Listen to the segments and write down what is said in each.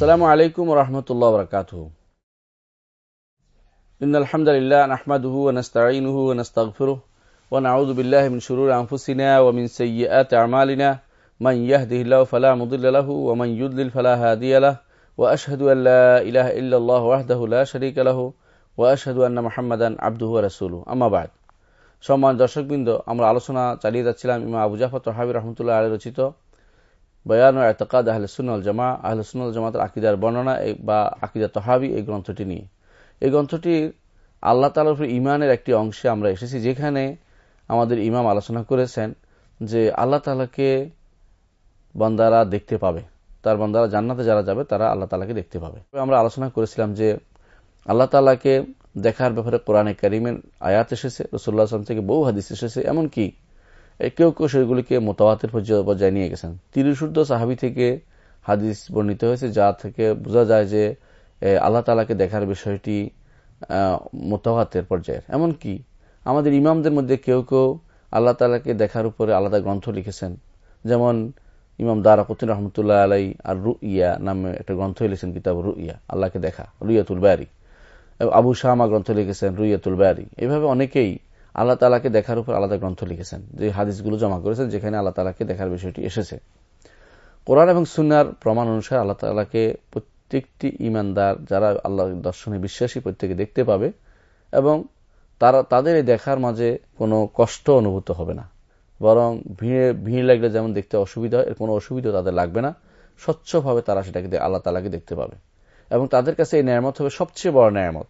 السلام عليكم ورحمة الله وبركاته. إن الحمد لله نحمده ونستعينه ونستغفره ونعوذ بالله من شرور أنفسنا ومن سيئات أعمالنا. من يهده الله فلا مضل له ومن يضلل فلا هادي له. وأشهد أن لا إله إلا الله وحده لا شريك له وأشهد أن محمدا عبده ورسوله. أما بعد সম্মান দর্শকবৃন্দ আমরা আলোচনা চালিয়ে যাচ্ছিলাম ইমা আবু জাফর তহাবি রহমতুল্লাহ আলী রচিত বয়ান ও এতকাদ আহলে সুন্নল জামা আহলে সুন্নল জামাতের আকিদার বর্ণনা বা আকিদা তহাবি এই গ্রন্থটি নিয়ে। এই গ্রন্থটির আল্লাহ তালার ইমানের একটি অংশে আমরা এসেছি, যেখানে আমাদের ইমাম আলোচনা করেছেন যে আল্লাহ তালাকে বন্দারা দেখতে পাবে। তার বন্দারা জান্নাতে যারা যাবে, তারা আল্লাহ তালাকে দেখতে পাবে। আমরা আলোচনা করেছিলাম যে আল্লাহ তালাকে দেখার ব্যাপারে কোরআনে করিমের আয়াত এসেছে রসুল্লাহ আসলাম থেকে বহু হাদিস এসেছে, এমনকি কেউ কেউ সেগুলিকে মোতাবাতের পর্যায়ে নিয়ে গেছেন। তিরিশুদ্ধ সাহাবি থেকে হাদিস বর্ণিত হয়েছে, যা থেকে বোঝা যায় যে আল্লাহ তালাকে দেখার বিষয়টি মোতাবাতের পর্যায়ের। এমনকি আমাদের ইমামদের মধ্যে কেউ কেউ আল্লাহ তালাকে দেখার উপরে আলাদা গ্রন্থ লিখেছেন। যেমন ইমাম দারাকুদ্দিন রহমতুল্লাহ আলাই আর রু ইয়া নামে একটা গ্রন্থ লিখেছেন, কিতাব রু ইয়া আল্লাহকে দেখা, রুইয়াতুল বারি। আবু শাহমা গ্রন্থ লিখেছেন রুইয়াতুল বারি। এভাবে অনেকেই আল্লাহ তালাকে দেখার উপর আলাদা গ্রন্থ লিখেছেন। যে হাদিসগুলো জমা করেছেন, যেখানে আল্লাহ তালাকে দেখার বিষয়টি এসেছে। কোরআন এবং সুনার প্রমাণ অনুসারে আল্লাহ তালাকে প্রত্যেকটি ইমানদার যারা আল্লাহ দর্শনে বিশ্বাসী, প্রত্যেকে দেখতে পাবে এবং তারা, তাদের এই দেখার মাঝে কোনো কষ্ট অনুভূত হবে না। বরং ভিড়ে, ভিড় লাগলে যেমন দেখতে অসুবিধা হয়, এর কোনো অসুবিধা তাদের লাগবে না। স্বচ্ছভাবে তারা সেটাকে আল্লাহ তালাকে দেখতে পাবে। এবং তাদের কাছে এই ন্যায়ামত হবে সবচেয়ে বড় ন্যায়ামত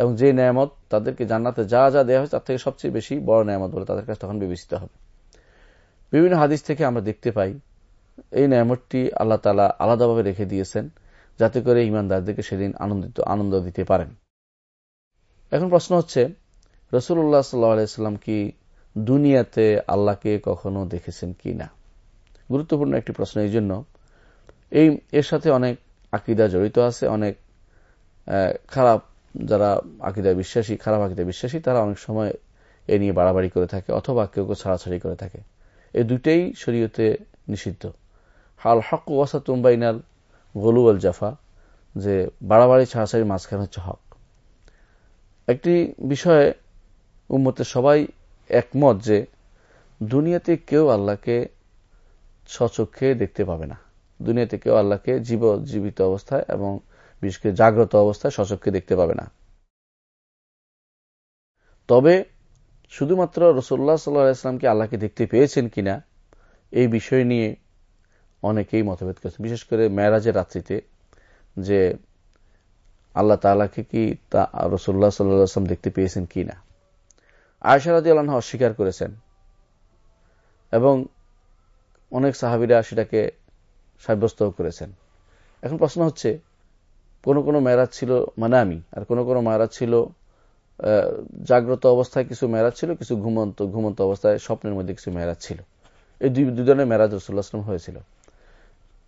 এবং যে ন্যায়ামত তাদেরকে জান্নাতে যা যা দেওয়া হয় তার থেকে সবচেয়ে বেশি বড় ন্যায়ামত বলে তাদের কাছে তখন বিবেচিত হবে। বিভিন্ন হাদিস থেকে আমরা দেখতে পাই, এই ন্যায়ামতটি আল্লাহ তালা আলাদাভাবে রেখে দিয়েছেন যাতে করে ইমানদারদেরকে সেদিন আনন্দিত, আনন্দ দিতে পারেন। এখন প্রশ্ন হচ্ছে রসুল্লাহ সাল্লাম কি দুনিয়াতে আল্লাহকে কখনো দেখেছেন কি না? গুরুত্বপূর্ণ একটি প্রশ্ন এই জন্য। এই, এর সাথে অনেক আকিদা জড়িত আছে, অনেক খারাপ যারা আকিদা বিশ্বাসী, খারাপ আকিদা বিশ্বাসী, তারা অনেক সময় এ নিয়ে বাড়াবাড়ি করে থাকে অথবা কেউ কেউ ছাড়াছাড়ি করে থাকে। এই দুইটাই শরীয়তে নিষিদ্ধ। হাল হক ওয়াসা তুম্বাইনাল গলু আল জাফা, যে বাড়াবাড়ি ছাড়াছাড়ি মাঝখানে হচ্ছে হক। একটি বিষয়ে উম্মতে সবাই একমত যে দুনিয়াতে কেউ আল্লাহকে সচক্ষে দেখতে পাবে না। দুনিয়াতে কেউ আল্লাহকে জীব জীবিত অবস্থায় এবং বিশেষ করে জাগ্রত অবস্থায় সচক্ষে দেখতে পাবে না। তবে শুধুমাত্র রসুল্লাহ সাল্লাহামকে আল্লাহকে দেখতে পেয়েছেন কিনা, এই বিষয় নিয়ে অনেকেই মতভেদ করেছেন বিশেষ করে মেয়ারাজের রাত্রিতে যে আল্লাহ তালাকে কি তা রসুল্লাহ সাল্লাম দেখতে পেয়েছেন কি না আয়সারাদি আল্লাহ অস্বীকার করেছেন এবং অনেক সাহাবিরা সেটাকে সাব্যস্ত করেছেন। এখন প্রশ্ন হচ্ছে কোন কোন মেয়েরাজ ছিল মানামি, আর কোন কোন মেয়েরাজ ছিল জাগ্রত অবস্থায় কিছু মেয়েরাজ ছিল, কিছু ঘুমন্ত ঘুমন্ত অবস্থায় স্বপ্নের মধ্যে কিছু মেয়েরাজ ছিল। এই দুই দুজনের মেয়েরাজ রসুল্লাহ আসলাম হয়েছিল।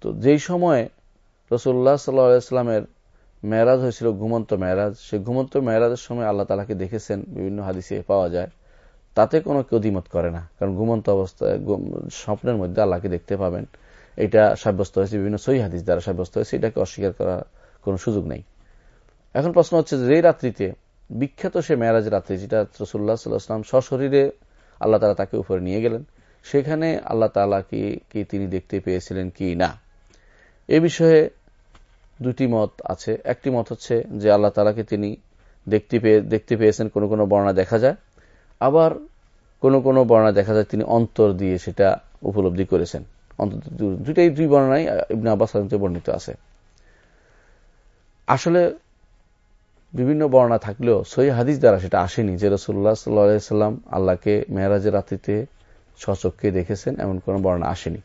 তো যেই সময়ে রসুল্লাহ সাল্লাহামের মেয়েরাজ হয়েছিল, ঘুমন্ত মেয়েরাজ, সেই ঘুমন্ত মেয়েরাজের সময় আল্লাহ তালাকে দেখেছেন, বিভিন্ন হাদিসে পাওয়া যায়, তাতে কোনো কেউ দ্বিমত করে না। কারণ ঘুমন্ত অবস্থায় স্বপ্নের মধ্যে আল্লাহকে দেখতে পাবেন। এটা সাব্যস্ত হয়েছে, বিভিন্ন সহি হাদিস দ্বারা সাব্যস্ত হয়েছে, এটাকে অস্বীকার করার কোন সুযোগ নেই। এখন প্রশ্ন হচ্ছে যে রাত্রিতে, বিখ্যাত সে মেয়ারাজ রাত্রি যেটা রসুল্লাহ সাল্লাহাম সশরীরে আল্লাহ তালা তাকে উপরে নিয়ে গেলেন, সেখানে আল্লাহ তালাকে কি তিনি দেখতে পেয়েছিলেন কি না? এ বিষয়ে দুটি মত আছে। একটি মত হচ্ছে যে, আল্লাহ তালাকে তিনি দেখতে পেয়ে, দেখতে পেয়েছেন, কোনো কোনো বর্ণা দেখা যায়। আবার কোনো কোনো বর্ণা দেখা যায় তিনি অন্তর দিয়ে সেটা উপলব্ধি করেছেন। অন্তত দুটাই দুই বর্ণনাই ইবনে আব্বাস বর্ণিত আছে। আসলে বিভিন্ন বর্ণনা থাকলেও সই হাদিস দ্বারা সেটা আসেনি যে রসুল্লাহ সাল্লাম আল্লাহকে মেহরাজের রাত্রিতে সচককে দেখেছেন, এমন কোন বর্ণনা আসেনি।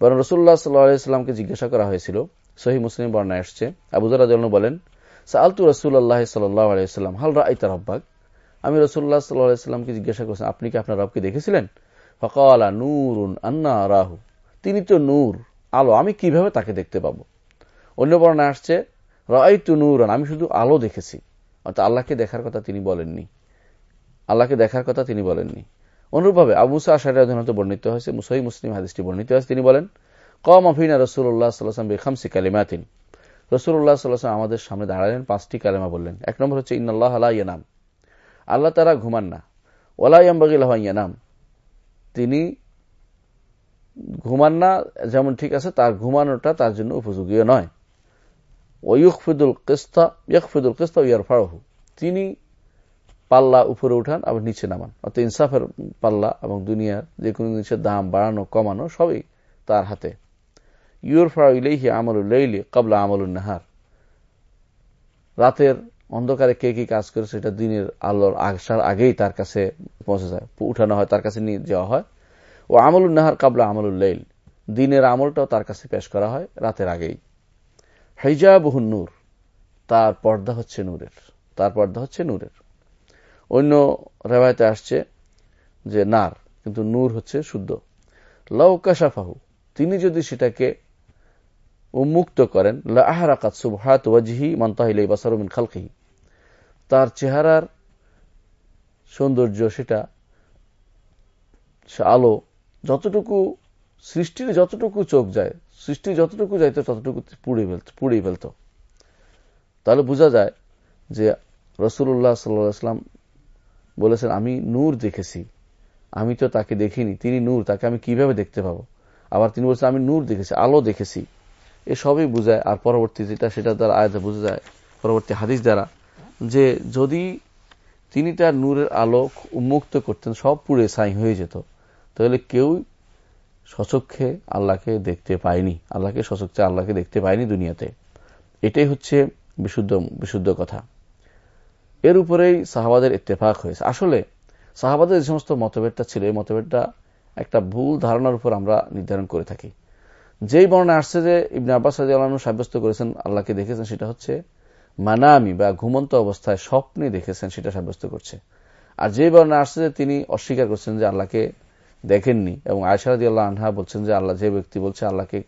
বরং রসুল্লাহ সাল্লাহামকে জিজ্ঞাসা করা হয়েছিল, সহি মুসলিম বর্ণা আসছে। আবুজার বলেন সালতু রসুল্লাহ সাল্লাম হাল রাইতা রব্বাক? আমি রসুল্লাহ সাল্লাহামকে জিজ্ঞাসা করছেন আপনি কি আপনার রবকে দেখেছিলেন? ফকালা নূরুন আন্না রাহু। তিনি তো নূর, আলো, আমি কীভাবে তাকে দেখতে পাবো? অন্য বর্ণা আসছে রাইতু নূরান, আমি শুধু আলো দেখেছি। অর্থাৎ আল্লাহকে দেখার কথা তিনি বলেননি। আল্লাহকে দেখার কথা তিনি বলেননি। অনুরূপভাবে আবুসা আশারিয়াধনত বর্ণিত হয়েছে মুসহি মুসলিম হাদিসটি বর্ণিত হয়েছে, তিনি বলেন, কম আফিনা রসুল্লাহ সাল্লাম বেখামসি কালিমাতিন। রসুল্লাহ সাল্লাহ আমাদের সামনে দাঁড়ালেন পাঁচটি কালেমা বললেন। এক নম্বর হচ্ছে ইন্নআল্লাহ আলা ইয়ানাম। আল্লাহ তারা ঘুমান না। ওলাইয়াম্বাগিল্লাহ ইয়ানাম। তিনি ঘুমান না, যেমন ঠিক আছে, তার ঘুমানোটা তার জন্য উপযোগীয় নয়। ওয়ুকফিদুল কিস্তা ইয়কফিদুল কিস্তা তিনি পাল্লা উপরে উঠান আবার নিচে নামান। অর্থাৎ ইনসাফের পাল্লা এবং দুনিয়ার যে কোনো জিনিসের দাম বাড়ানো, কমানো সবই তার হাতে। ইউর ফাইলেহি আমলুল্লাইলি কাবলা আমলুল নাহার। রাতের অন্ধকারে কে কি কাজ করে সেটা দিনের আলোর আসার আগেই তার কাছে পৌঁছে যায়। উঠানো হয়, তার কাছে নিয়ে যাওয়া হয়। ও আমলুল নাহার কাবলা আমলুল্লাইল দিনের আমলটাও তার কাছে পেশ করা হয় রাতের আগেই। হেজাবহুন নূর। তার পর্দা হচ্ছে নূরের। তার পর্দা হচ্ছে নূরের। অন্য রেবায়তে আসছে যে নার, কিন্তু নূর হচ্ছে শুদ্ধ। লৌকাশাফাহু তিনি যদি সেটাকে উন্মুক্ত করেন লাহারাকাত সুবহাত ওয়াজহি মন্তাহিলাই বাসারুমিন খালকিহি, তার চেহারার সৌন্দর্য, সেটা আলো, যতটুকু সৃষ্টির যতটুকু চোখ যায় সৃষ্টি যতটুকু যাইত ততটুকু পুড়ে ফেলত পুড়িয়ে ফেলত। তাহলে বোঝা যায় যে রসুল্লাহ সাল্লাম বলেছেন, আমি নূর দেখেছি। আমি তো তাকে দেখিনি। তিনি নূর, তাকে আমি কীভাবে দেখতে পাবো? আবার তিনি বলছেন, আমি নূর দেখেছি, আলো দেখেছি। এ সবই বুঝায়। আর পরবর্তী যেটা সেটা দ্বারা আয়তে বোঝা যায়, পরবর্তী হাদিস দ্বারা, যে যদি তিনি তার নূরের আলো উন্মুক্ত করতেন, সব পুড়ে সাই হয়ে যেত, তাহলে কেউ সচক্ষে আল্লাহকে দেখতে পায়নি আল্লাহকে সচক্ষে আল্লাহকে দেখতে পায়নি দুনিয়াতে। এটাই হচ্ছে বিশুদ্ধ বিশুদ্ধ কথা। এর উপরেই সাহাবাদের ইত্তেফাক হয়েছে। আসলে সাহাবাদের যে সমস্ত মতভেদটা ছিল, এই মতভেদটা একটা ভুল ধারণার উপর আমরা নির্ধারণ করে থাকি। যেই বর্ণনা আসছে যে ইবনে আব্বাস আল্লাহ সাব্যস্ত করেছেন, আল্লাহকে দেখেছেন, সেটা হচ্ছে মানামি বা ঘুমন্ত অবস্থায় স্বপ্নে দেখেছেন, সেটা সাব্যস্ত করছে। আর যে বর্ণনা আসছে যে তিনি অস্বীকার করছেন যে আল্লাহকে দেখেননি। এবং আয়সারদি আল্লাহ আনহা বলছেন যে আল্লাহ যে ব্যক্তি বলছে আল্লাহকে,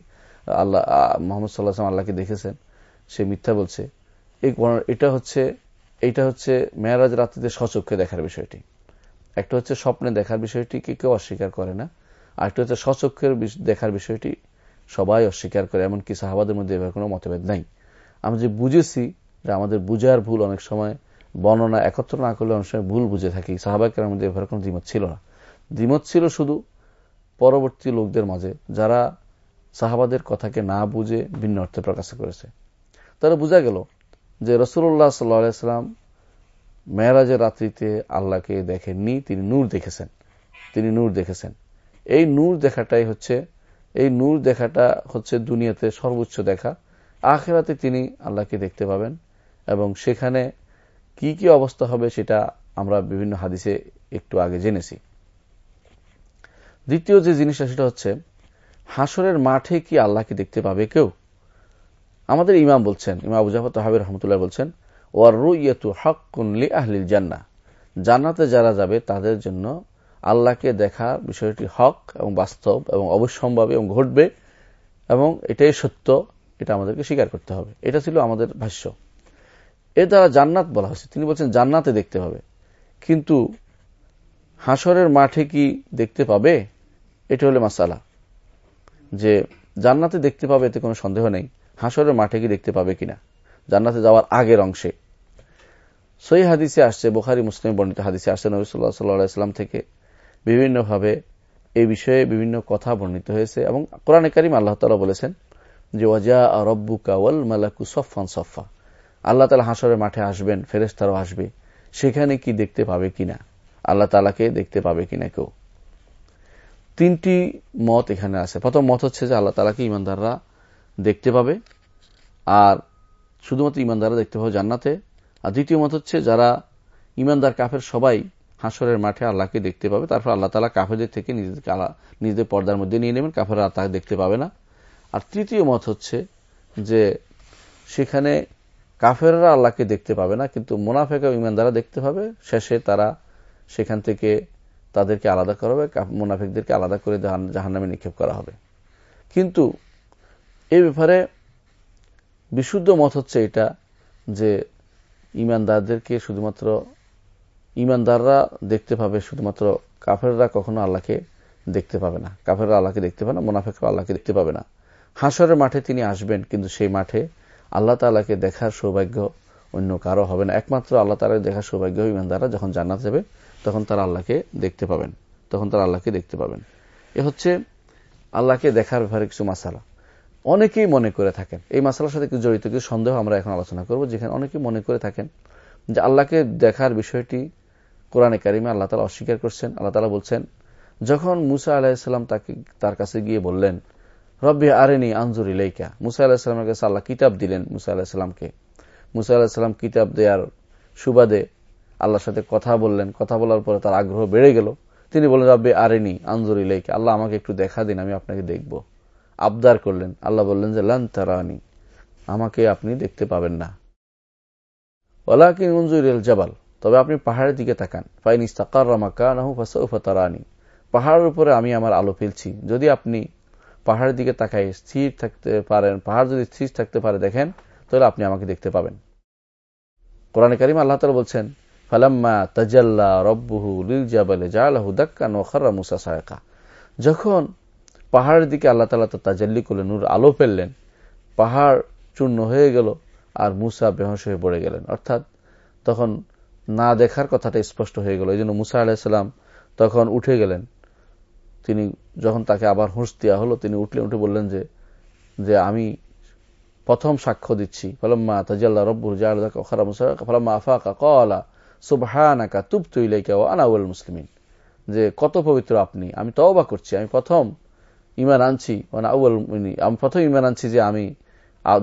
আল্লাহ মোহাম্মদ সাল্লাহ আল্লাহকে দেখেছেন, সে মিথ্যা বলছে। এটা হচ্ছে এটা হচ্ছে মেয়ারাজ রাত্রিতে সচক্ষে দেখার বিষয়টি। একটা হচ্ছে স্বপ্নে দেখার বিষয়টিকে কেউ অস্বীকার করে না, আর একটা হচ্ছে সচক্ষের দেখার বিষয়টি সবাই অস্বীকার করে, এমনকি সাহাবাদের মধ্যে এবার কোনো মতভেদ নাই। আমি যে বুঝেছি যে আমাদের বুঝার ভুল অনেক সময় বর্ণনা একত্র না করলে অনেক সময় ভুল বুঝে থাকি সাহাবাকের মধ্যে এবার কোনো দ্বিমত ছিল না। দ্বিমত ছিল শুধু পরবর্তী লোকদের মাঝে, যারা সাহাবাদের কথাকে না বুঝে ভিন্ন অর্থে প্রকাশ করেছে। তারা বোঝা গেল যে রসুল্লাহ সাল্লাম মেয়েরাজের রাত্রিতে আল্লাহকে দেখেননি, তিনি নূর দেখেছেন। তিনি নূর দেখেছেন। এই নূর দেখাটাই হচ্ছে, এই নূর দেখাটা হচ্ছে দুনিয়াতে সর্বোচ্চ দেখা। আখেরাতে তিনি আল্লাহকে দেখতে পাবেন এবং সেখানে কি কি অবস্থা হবে সেটা আমরা বিভিন্ন হাদিসে একটু আগে জেনেছি। দ্বিতীয় যে জিনিসটা, সেটা হচ্ছে, হাসরের মাঠে কি আল্লাহকে দেখতে পাবে কেউ? আমাদের ইমাম বলছেন, ইমাম আবুজাফর তহাবির রহমতুল্লাহ বলছেন ওয়ার রুইয়তু হকুনলি আহলিল জান্না জান্নাতে যারা যাবে, তাদের জন্য আল্লাহকে দেখা বিষয়টি হক এবং বাস্তব এবং অবশ্যম্ভাবী এবং ঘটবে এবং এটাই সত্য, এটা আমাদেরকে স্বীকার করতে হবে। এটা ছিল আমাদের ভাষ্য। এর দ্বারা জান্নাত বলা হয়েছে। তিনি বলছেন, জান্নাতে দেখতে পাবে কিন্তু হাসরের মাঠে কি দেখতে পাবে? এটা হলে মাসালা। যে জান্নাতে দেখতে পাবে এতে কোনো সন্দেহ নেই। হাসরের মাঠে কি দেখতে পাবে কিনা? জান্নাতে যাওয়ার আগের অংশে। সই হাদিসে আসছে, বোখারি, মুসলিম বর্ণিত হাদিসে আসছে, নবী সাল্লাহ সাল্লাম থেকে বিভিন্নভাবে এই বিষয়ে বিভিন্ন কথা বর্ণিত হয়েছে এবং কোরআন করিম আল্লাহ তালা বলেছেন যে ওয়াজা রব্বু কাওয়াল মালাকু সফান সফা আল্লাহ তালা হাসরের মাঠে আসবেন ফেরেস্তারও আসবে। সেখানে কি দেখতে পাবে কিনা? আল্লাহ তালাকে দেখতে পাবে কিনা কেউ। তিনটি মত এখানে আছে। প্রথম মত হচ্ছে যে আল্লাহ তালাকে ইমানদাররা দেখতে পাবে, আর শুধুমাত্র ইমানদাররা দেখতে পাবে জান্নাতে। আর দ্বিতীয় মত হচ্ছে যারা ইমানদার কাফের, সবাই হাসরের মাঠে আল্লাহকে দেখতে পাবে। তারপর আল্লাহ তালা কাফেরদের থেকে নিজেদেরকে নিজেদের পর্দার মধ্যে নিয়ে নেবেন, কাফেররা তাকে দেখতে পাবে না। আর তৃতীয় মত হচ্ছে যে সেখানে কাফেররা আল্লাহকে দেখতে পাবে না, কিন্তু মোনাফেক ইমানদারা দেখতে পাবে। শেষে তারা সেখান থেকে তাদেরকে আলাদা করা হবে মোনাফেকদেরকে আলাদা করে জাহান নামে নিক্ষেপ করা হবে। কিন্তু এ ব্যাপারে বিশুদ্ধ মত হচ্ছে এটা যে ইমানদারদেরকে শুধুমাত্র ইমানদাররা দেখতে পাবে, শুধুমাত্র কাফেররা কখনো আল্লাহকে দেখতে পাবে না। কাফেররা আল্লাহকে দেখতে পাবে না, মোনাফেকরা আল্লাহকে দেখতে পাবে না। হাসরের মাঠে তিনি আসবেন, কিন্তু সেই মাঠে আল্লাহ তালাকে দেখার সৌভাগ্য অন্য কারও হবে না। একমাত্র আল্লাহ তালাকে দেখার সৌভাগ্য ইমানদাররা যখন জান্নাত যাবে তখন তারা আল্লাহকে দেখতে পাবেন। তখন তারা আল্লাহকে দেখতে পাবেন। এ হচ্ছে আল্লাহকে দেখার ব্যাপারে কিছু মাসালা। অনেকেই মনে করে থাকেন, এই মাসালার সাথে কিছু জড়িত, কিছু সন্দেহ আমরা এখন আলোচনা করব, যেখানে অনেকেই মনে করে থাকেন যে আল্লাহকে দেখার বিষয়টি কোরআনে কারিমে আল্লাহ তালা অস্বীকার করছেন। আল্লাহ তালা বলছেন, যখন মুসা আলাহিসাল্লাম তাকে, তার কাছে গিয়ে বললেন, রব্বি আরেনি আঞ্জুর ইলাইকা। মুসা আলাহিসাল্লামের কাছে আল্লাহ কিতাব দিলেন মুসা আলাহিসাল্লামকে মুসা আলাহিসাল্লাম কিতাব দেওয়ার সুবাদে আল্লাহর সাথে কথা বললেন। কথা বলার পরে তার আগ্রহ বেড়ে গেল। তিনি বললেন, রব্বি আরেনি আঞ্জুর ইলাইকা, আল্লাহ আমাকে একটু দেখা দিন, আমি আপনাকে দেখব। আবদার করলেন। আল্লাহ বললেন যে, লান তারানি, আমাকে আপনি দেখতে পাবেন না। ওলাকিন মঞ্জুর জাবাল, তবে আপনি পাহাড়ের দিকে তাকান। ফাইন ইস্তাকার ফাসাউফাতারানি পাহাড়ের উপরে আমি আমার আলো ফেলছি। যদি আপনি পাহাড়ের দিকে তাকাই স্থির থাকতে পারেন, পাহাড় যদি স্থির থাকতে পারে দেখেন, তাহলে আপনি আমাকে দেখতে পাবেন। কোরআন করিম আল্লাহ তালা বলছেন ফালাম্মা তাজাল্লা রব্বুহু লিল জাবালে জালাহু দাক্কান ওখারা মুসা সায়কা। যখন পাহাড়ের দিকে আল্লাহ তালা তো তাজাল্লি করলেন, নূর আলো ফেললেন, পাহাড় চূর্ণ হয়ে গেল আর মুসা বেহস হয়ে পড়ে গেলেন। অর্থাৎ তখন না দেখার কথাটা স্পষ্ট হয়ে গেল। এই জন্য মুসা আলাহিসাল্লাম তখন উঠে গেলেন। তিনি যখন তাকে আবার হুঁশ দেওয়া হলো, তিনি উঠলেন উঠে বললেন যে যে আমি প্রথম সাক্ষ্য দিচ্ছি। ফলাম্মা তাজাল্লা রব্বুর জাহরা মুসা ফলাম্মা আফাকা কলা সুবহানাকা তুবতু ইলাইকা ও আনাউল মুসলিমিন। যে কত পবিত্র আপনি, আমি তওবা করছি, আমি প্রথম ইমান আনছি মানে আউ্ল আমি প্রথম ইমান আনছি যে আমি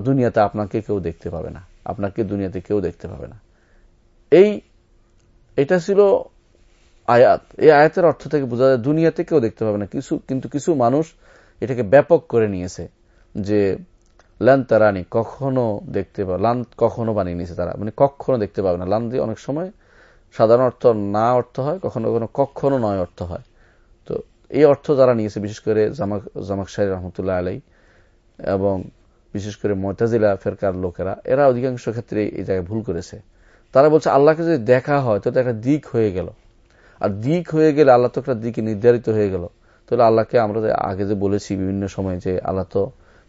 দুনিয়াতে আপনাকে কেউ দেখতে পাবে না, আপনাকে দুনিয়াতে কেউ দেখতে পাবে না। এই, এটা ছিল আয়াত। এই আয়াতের অর্থ থেকে বোঝা যায় দুনিয়াতে কেউ দেখতে পাবে না। কিছু, কিন্তু কিছু মানুষ এটাকে ব্যাপক করে নিয়েছে যে লান তারানি, কখনো দেখতে পাবে লান কখনো বানিয়ে নিয়েছে তারা। মানে কখনো দেখতে পাবে না। লান দিয়ে অনেক সময় সাধারণ অর্থ না অর্থ হয়, কখনো কখনো কখনো নয় অর্থ হয়। তো এই অর্থ যারা নিয়েছে, বিশেষ করে জামাক জামাক শাহী রহমতুল্লাহ আলাই এবং বিশেষ করে মতাজিলা ফেরকার লোকেরা, এরা অধিকাংশ ক্ষেত্রে এই জায়গায় ভুল করেছে। তারা বলছে, আল্লাহকে যদি দেখা হয়, তো একটা দিক হয়ে গেল। আর দিক হয়ে গেলে আল্লাহ তো একটা দিকে নির্ধারিত হয়ে গেল। তাহলে আল্লাহকে আমরা আগে যে বলেছি বিভিন্ন সময় যে আল্লাহ তো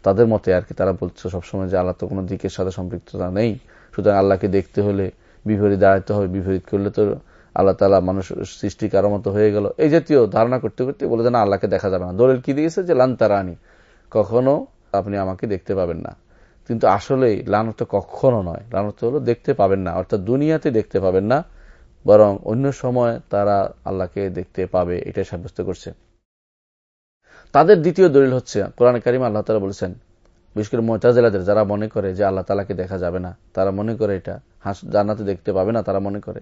তাদের মতে আর কি, তারা বলছে সবসময় যে আল্লাহ তো কোনো দিকের সাথে সম্পৃক্ততা নেই। সুতরাং আল্লাহকে দেখতে হলে বিপরীত দাঁড়াতে হবে, বিপরীত করলে তো আল্লাহ তালা মানুষ সৃষ্টি কারও মতো হয়ে গেল। এই জাতীয় ধারণা করতে করতে বলে না, আল্লাহকে দেখা যাবে না। দলিল কি দিয়েছে? যে লান্তারানি কখনো আপনি আমাকে দেখতে পাবেন না। কিন্তু আসলে লানত কখনো নয়। লানত হলো দেখতে পাবেন না, অর্থাৎ দুনিয়াতে দেখতে পাবেন না, বরং অন্য সময় তারা আল্লাহকে দেখতে পাবে, এটাই সাব্যস্ত করছে। তাদের দ্বিতীয় দলিল হচ্ছে, কোরআন কারিম আল্লাহ তালা বলেছেন বিশেষ করে মোতাজেলাদের, যারা মনে করে যে আল্লাহ তালাকে দেখা যাবে না, তারা মনে করে এটা। হাস জানাতে দেখতে পাবে না, তারা মনে করে।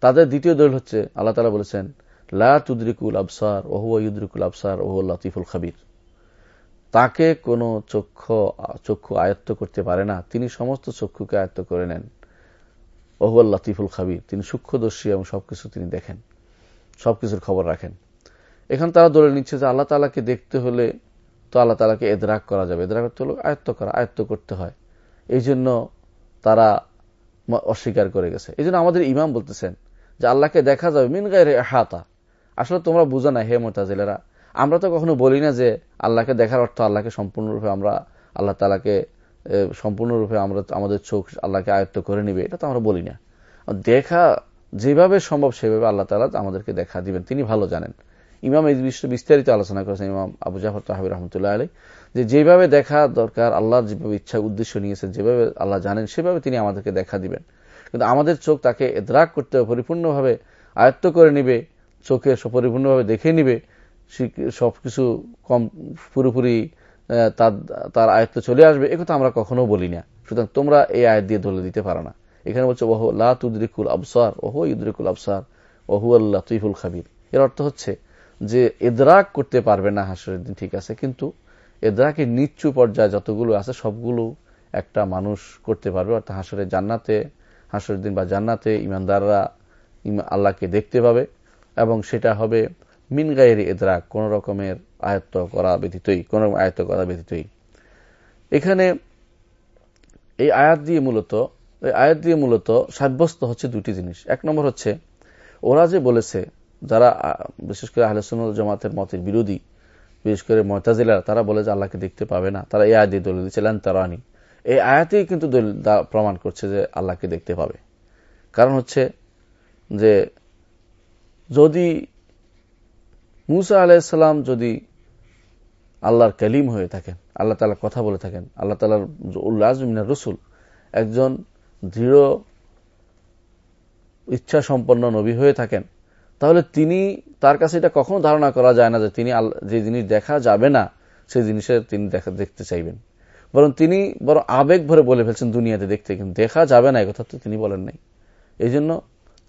তাদের দ্বিতীয় দল হচ্ছে, আল্লাহ তালা বলেছেন, লা তুদ্রিকুল আবসার, ওহু ইউদ্রিকুল আবসার, ওহু লতিফুল খাবির। তাকে কোনো চক্ষু চক্ষু আয়ত্ত করতে পারে না। তিনি সমস্ত চক্ষুকে আয়ত্ত করে নেন। ওহুয়াল লতিফুল খাবির, তিনি সূক্ষ্মদর্শী এবং সবকিছু তিনি দেখেন, সবকিছুর খবর রাখেন। এখন তারা ধরে নিচ্ছে যে আল্লাহ তালাকে দেখতে হলে তো আল্লাহ তালাকে এদরাক করা যাবে। এদরাক করতে হলে আয়ত্ত করা, আয়ত্ত করতে হয়। এই জন্য তারা অস্বীকার করে গেছে। এই আমাদের ইমাম বলতেছেন যে আল্লাহকে দেখা যাবে মিন গায়ে হাতা আসলে তোমরা বুঝো না হে মোতাজিলেরা। আমরা তো কখনো বলি না যে আল্লাহকে দেখার অর্থ আল্লাহকে সম্পূর্ণরূপে আমরা, আল্লাহ তালাকে সম্পূর্ণরূপে আমরা, আমাদের চোখ আল্লাহকে আয়ত্ত করে নিবে। এটা তো আমরা বলি না। দেখা যেভাবে সম্ভব সেভাবে আল্লাহ তালা আমাদেরকে দেখা দিবেন। তিনি ভালো জানেন। ইমাম এই বিষয়ে বিস্তারিত আলোচনা করেছেন ইমাম আবু জাফর তাহাবি রহমতুল্লাহ আলী যে যেভাবে দেখা দরকার আল্লাহ যেভাবে ইচ্ছা উদ্দেশ্য নিয়েছেন, যেভাবে আল্লাহ জানেন, সেভাবে তিনি আমাদেরকে দেখা দিবেন। কিন্তু আমাদের চোখ তাকে এদরাক করতে হবে, পরিপূর্ণভাবে আয়ত্ত করে নিবে চোখে পরিপূর্ণভাবে দেখে নিবে সবকিছু কম পুরোপুরি তার তার আয়ত্ত চলে আসবে একথা আমরা কখনো বলি না। সুতরাং তোমরা এই আয়াত দিয়ে ধরে দিতে পারো না। এখানে বলছে, ওহ লাতুদ্রিকুল আবসার ওহ ইদ্রিকুল আবসার ওহু আল্লাহ তুইফুল খাবির এর অর্থ হচ্ছে যে এদরাক করতে পারবে না হাসরের দিন, ঠিক আছে, কিন্তু এদরাকের নিচ্চু পর্যায়ে যতগুলো আছে সবগুলো একটা মানুষ করতে পারবে, অর্থাৎ হাসরের জান্নাতে, হাসরের দিন বা জান্নাতে ইমানদাররা আল্লাহকে দেখতে পাবে, এবং সেটা হবে মিন গায়ের এদরাক, কোন রকমের আয়ত্ত করা ব্যতীতই, কোন রকম আয়ত্ত করা ব্যতীতই। এখানে এই আয়াত দিয়ে মূলত, এই আয়াত দিয়ে মূলত সাব্যস্ত হচ্ছে দুটি জিনিস। এক নম্বর হচ্ছে, ওরা যে বলেছে যারা বিশেষ করে আহলেসুল জামাতের মতের বিরোধী, বিশেষ করে মতাজিলার, তারা বলে যে আল্লাহকে দেখতে পাবে না। তারা এই আয় দিয়ে দলিল দিচ্ছিলেন তারানি। এই আয়াতেই কিন্তু দলিল প্রমাণ করছে যে আল্লাহকে দেখতে পাবে। কারণ হচ্ছে যে যদি মুসা আলাইসাল্লাম যদি আল্লাহর কালিম হয়ে থাকেন, আল্লাহ তালা কথা বলে থাকেন, আল্লাহ তালার উল্লাহ রসুল, একজন দৃঢ় ইচ্ছা সম্পন্ন নবী হয়ে থাকেন তাহলে তিনি তার কাছে এটা কখনো ধারণা করা যায় না যে তিনি যে জিনিস দেখা যাবে না, সেই জিনিসের তিনি দেখা দেখতে চাইবেন। বরং তিনি বরং আবেগ ভরে বলে ফেলছেন দুনিয়াতে দেখতে, কিন্তু দেখা যাবে না কথা তো তিনি বলেন নাই। এই জন্য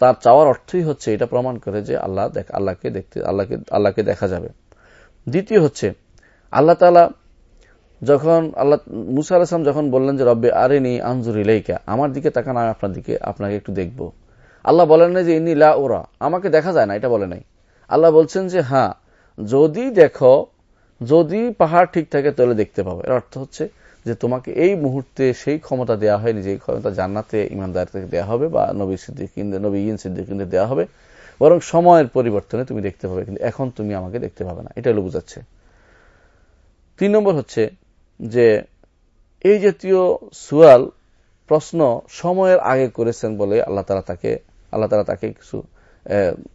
তার চাওয়ার অর্থই হচ্ছে এটা প্রমাণ করে যে আল্লাহ দেখ আল্লাহকে দেখতে আল্লাহকে আল্লাহকে দেখা যাবে। দ্বিতীয় হচ্ছে, আল্লাহ তালা যখন আল্লাহ মুসা আলাম যখন বললেন যে, রব্বে আরে নি আনজুর ইলাইকা আমার দিকে তাকান, আমি আপনার দিকে আপনাকে একটু দেখব। আল্লাহ বলেন না যে ইনি লা ওরা আমাকে দেখা যায় না, এটা বলে নাই। আল্লাহ বলছেন যে হ্যাঁ যদি দেখো, যদি পাহাড় ঠিক থাকে, তাহলে দেখতে পাবো। এর অর্থ হচ্ছে যে তোমাকে এই মুহূর্তে সেই ক্ষমতা দেওয়া হয়নি, যে ক্ষমতা জান্নাতে ইমানদার থেকে দেওয়া হবে বা নবী সিদ্দিক নবী ইন সিদ্দিক দেওয়া হবে, বরং সময়ের পরিবর্তনে তুমি দেখতে পাবে, কিন্তু এখন তুমি আমাকে দেখতে পাবে না। এটা হলো বুঝাচ্ছে। তিন নম্বর হচ্ছে যে, এই জাতীয় সুয়াল প্রশ্ন সময়ের আগে করেছেন বলে আল্লাহ তালা তাকে আল্লাহ তালা তাকে কিছু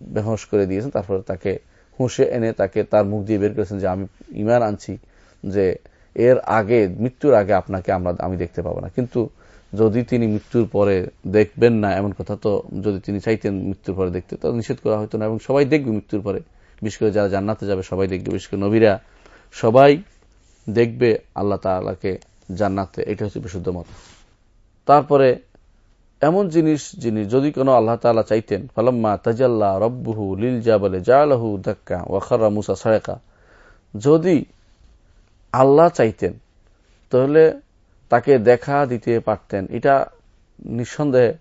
বেহস করে দিয়েছেন। তারপরে তাকে হুঁশে এনে তাকে তার মুখ দিয়ে বের করেছেন যে, আমি ইমান আনছি যে, এর আগে, মৃত্যুর আগে আপনাকে আমরা, আমি দেখতে পাবো না। কিন্তু যদি তিনি মৃত্যুর পরে দেখবেন না, এমন কথা তো যদি তিনি চাইতেন মৃত্যুর পরে দেখতে, তো নিষেধ করা হতো না। এবং সবাই দেখবে মৃত্যুর পরে। বিশেষ করে যারা জান্নাতে যাবে, সবাই দেখবে। বিশেষ করে নবীরা, সবাই দেখবে আল্লাহ তালাকে জান্নাতে। এটা হচ্ছে বিশুদ্ধ মত। তারপরে এমন জিনিস যিনি যদি কোনো আল্লাহ তালা চাইতেন, ফালাম্মা তাজাল্লা রব্বুহু লিল জাবলে জালাহু ধাক্কা ওয়াখারা মুসা সারেকা। যদি আল্লাহ চাইতেন, তাহলে তাকে দেখা দিতে পারতেন। এটা নিঃসন্দেহে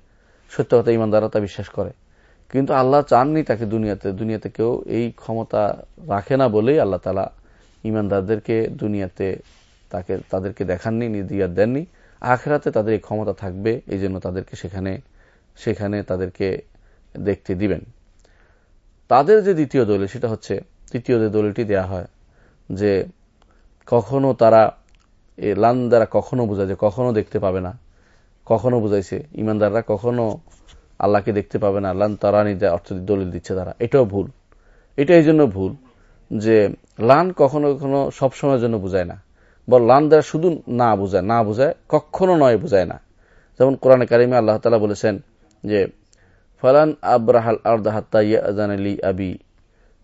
সত্য কথা, ইমানদারা তা বিশ্বাস করে। কিন্তু আল্লাহ চাননি তাকে দুনিয়াতে। দুনিয়াতে কেউ এই ক্ষমতা রাখে না বলেই আল্লাহ তালা ইমানদারদেরকে দুনিয়াতে তাকে, তাদেরকে দেখাননি নিদিয়া দেননি। আখরাতে তাদের এই ক্ষমতা থাকবে, এই জন্য তাদেরকে সেখানে সেখানে তাদেরকে দেখতে দিবেন। তাদের যে দ্বিতীয় দলিল সেটা হচ্ছে, তৃতীয় যে দলিলটি দেয়া হয়, যে কখনো তারা এ লান দ্বারা কখনো বোঝায় যে কখনো দেখতে পাবে না, কখনো বুঝাইছে, ইমানদাররা কখনো আল্লাহকে দেখতে পাবে না, লান তারা তারানি অর্থ দলিল দিচ্ছে তারা। এটাও ভুল। এটা এই জন্য ভুল যে লান কখনো কখনো সবসময়ের জন্য বুঝায় না। বল লান দ্বারা শুধু না বুঝায় না বুঝায়, কখনো নয় বুঝায় না। যেমন কোরআন কারিমে আল্লাহ তালা বলেছেন যে, ফলান আব্রাহাল আর্দাহাত্তা ইয়াজান আবি।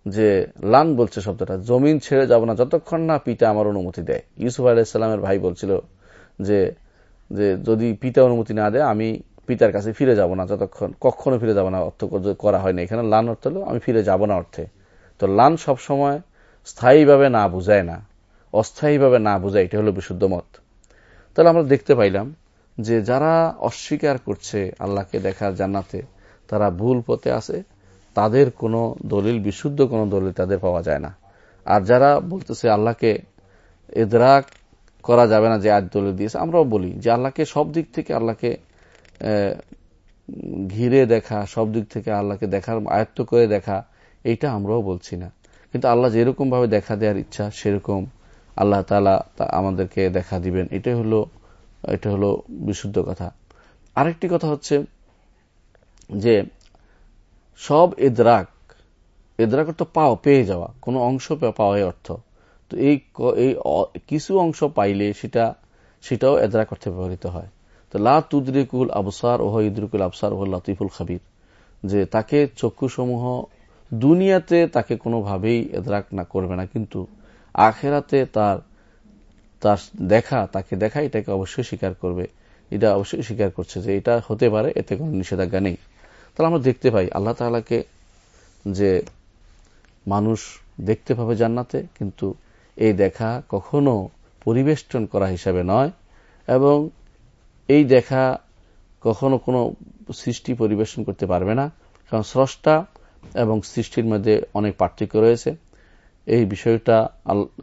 যে, লান বলছে শব্দটা, জমিন ছেড়ে যাব না যতক্ষণ না পিতা আমার অনুমতি দেয়। ইউসুফ আলাইসাল্লামের ভাই বলছিল যে যে, যদি পিতা অনুমতি না দেয়, আমি পিতার কাছে ফিরে যাব না যতক্ষণ, কখনো ফিরে যাব না। অর্থ করা হয় না এখানে। লান অর্থ হলো, আমি ফিরে যাব না অর্থে। তো লান সবসময় স্থায়ীভাবে না বুঝায় না। অস্থায়ীভাবে না বোঝা এটা হলো বিশুদ্ধ মত। তাহলে আমরা দেখতে পাইলাম যে যারা অস্বীকার করছে আল্লাহকে দেখার জান্নাতে, তারা ভুল পথে আছে, তাদের কোনো দলিল, বিশুদ্ধ কোনো দলিল তাদের পাওয়া যায় না। আর যারা বলতেছে আল্লাহকে এদরাক করা যাবে না যে আজ দলিল দিয়েছে, আমরাও বলি যে আল্লাহকে সব দিক থেকে আল্লাহকে ঘিরে দেখা, সব দিক থেকে আল্লাহকে দেখার, আয়ত্ত করে দেখা, এইটা আমরাও বলছি না। কিন্তু আল্লাহ যেরকম ভাবে দেখা দেওয়ার ইচ্ছা, সেরকম আল্লাহ তালা তা আমাদেরকে দেখা দিবেন। এটাই হলো, এটা হলো বিশুদ্ধ কথা। আরেকটি কথা হচ্ছে যে, সব এদরাক এদরাক অর্থ পাও পেয়ে যাওয়া, কোনো অংশ পাওয়াই অর্থ। তো এই এই কিছু অংশ পাইলে সেটা, সেটাও এদরাক অর্থে ব্যবহৃত হয়। তো লা তুদরিকুল আবসার, ওহ ইদরুকুল আবসার, ওহ লতিফুল খাবির। যে তাকে চক্ষুসমূহ দুনিয়াতে তাকে কোনোভাবেই এদরাক না করবে না। কিন্তু আখেরাতে তার তার দেখা, তাকে দেখা, এটাকে অবশ্যই স্বীকার করবে। এটা অবশ্যই স্বীকার করছে যে এটা হতে পারে, এতে কোনো নিষেধাজ্ঞা নেই। তাহলে আমরা দেখতে পাই, আল্লাহ তালাকে যে মানুষ দেখতে পাবে জান্নাতে, কিন্তু এই দেখা কখনো পরিবেষ্টন করা হিসাবে নয়, এবং এই দেখা কখনো কোনো সৃষ্টি পরিবেশন করতে পারবে না, কারণ স্রষ্টা এবং সৃষ্টির মধ্যে অনেক পার্থক্য রয়েছে। এই বিষয়টা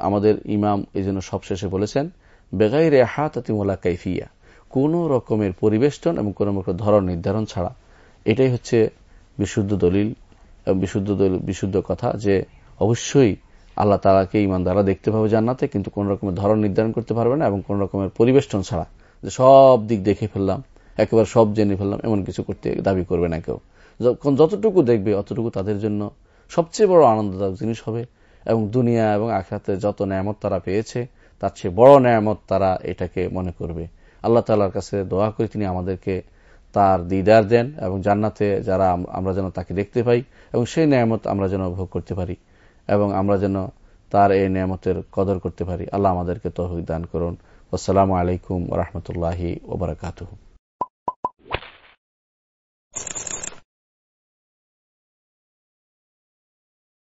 আমাদের ইমাম এই জন্য সবশেষে বলেছেন বেগাই রেহা তাতিমোলা কাইফিয়া। কোন রকমের পরিবেষ্টন এবং কোন রকম ধরন নির্ধারণ ছাড়া এটাই হচ্ছে বিশুদ্ধ দলিল বিশুদ্ধ বিশুদ্ধ কথা যে অবশ্যই আল্লাহ তালাকে ইমান দ্বারা দেখতে পাবে জান্নাতে, কিন্তু কোন রকমের ধরন নির্ধারণ করতে পারবে না এবং কোন রকমের পরিবেষ্টন ছাড়া। যে সব দিক দেখে ফেললাম, একেবারে সব জেনে ফেললাম, এমন কিছু করতে দাবি করবে না কেউ। যতটুকু দেখবে, অতটুকু তাদের জন্য সবচেয়ে বড় আনন্দদায়ক জিনিস হবে এবং দুনিয়া এবং আখাতে যত ন্যায়ামত তারা পেয়েছে, তার চেয়ে বড় ন্যায়ামত তারা এটাকে মনে করবে। আল্লাহ তালার কাছে দোয়া করে, তিনি আমাদেরকে তার দিদার দেন এবং জান্নাতে যারা আমরা যেন তাকে দেখতে পাই এবং সেই নিয়ামত আমরা যেন ভোগ করতে পারি এবং আমরা যেন তার এই নিয়ামতের কদর করতে পারি। আল্লাহ আমাদেরকে তহবিক দান করুন। আসসালামু আলাইকুম রহমতুল্লাহি ওবরাকাতু